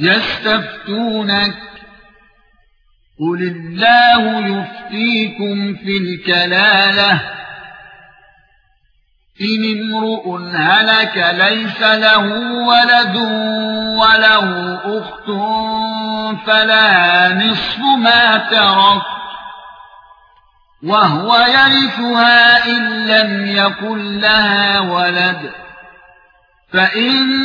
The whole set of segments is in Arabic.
يستفتونك. قل الله يفتيكم في الكلالة. إن امرؤ هلك ليس له ولد وله أخت فلا نصف ما ترك. وهو يرثها إن لم يكن لها ولد. فإن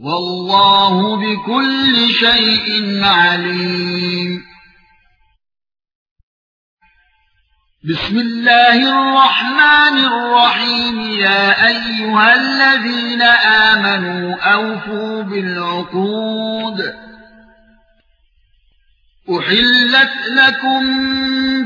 والله بكل شيء عليم. بسم الله الرحمن الرحيم. يا أيها الذين آمنوا أوفوا بالعقود. أحلت لكم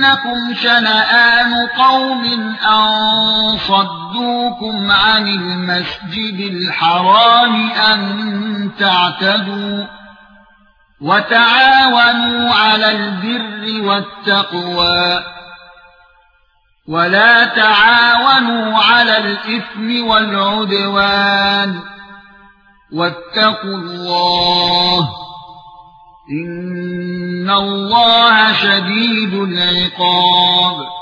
يَجْرِمَنَّكُمْ شَنَآنُ قَوْمٍ أَن صَدُّوكُمْ عَنِ الْمَسْجِدِ الْحَرَامِ أَن تَعْتَدُوا وَتَعَاوَنُوا عَلَى الْبِرِّ وَالتَّقْوَى وَلَا تَعَاوَنُوا عَلَى الْإِثْمِ وَالْعُدْوَانِ واتقوا الله ان الله شديد العقاب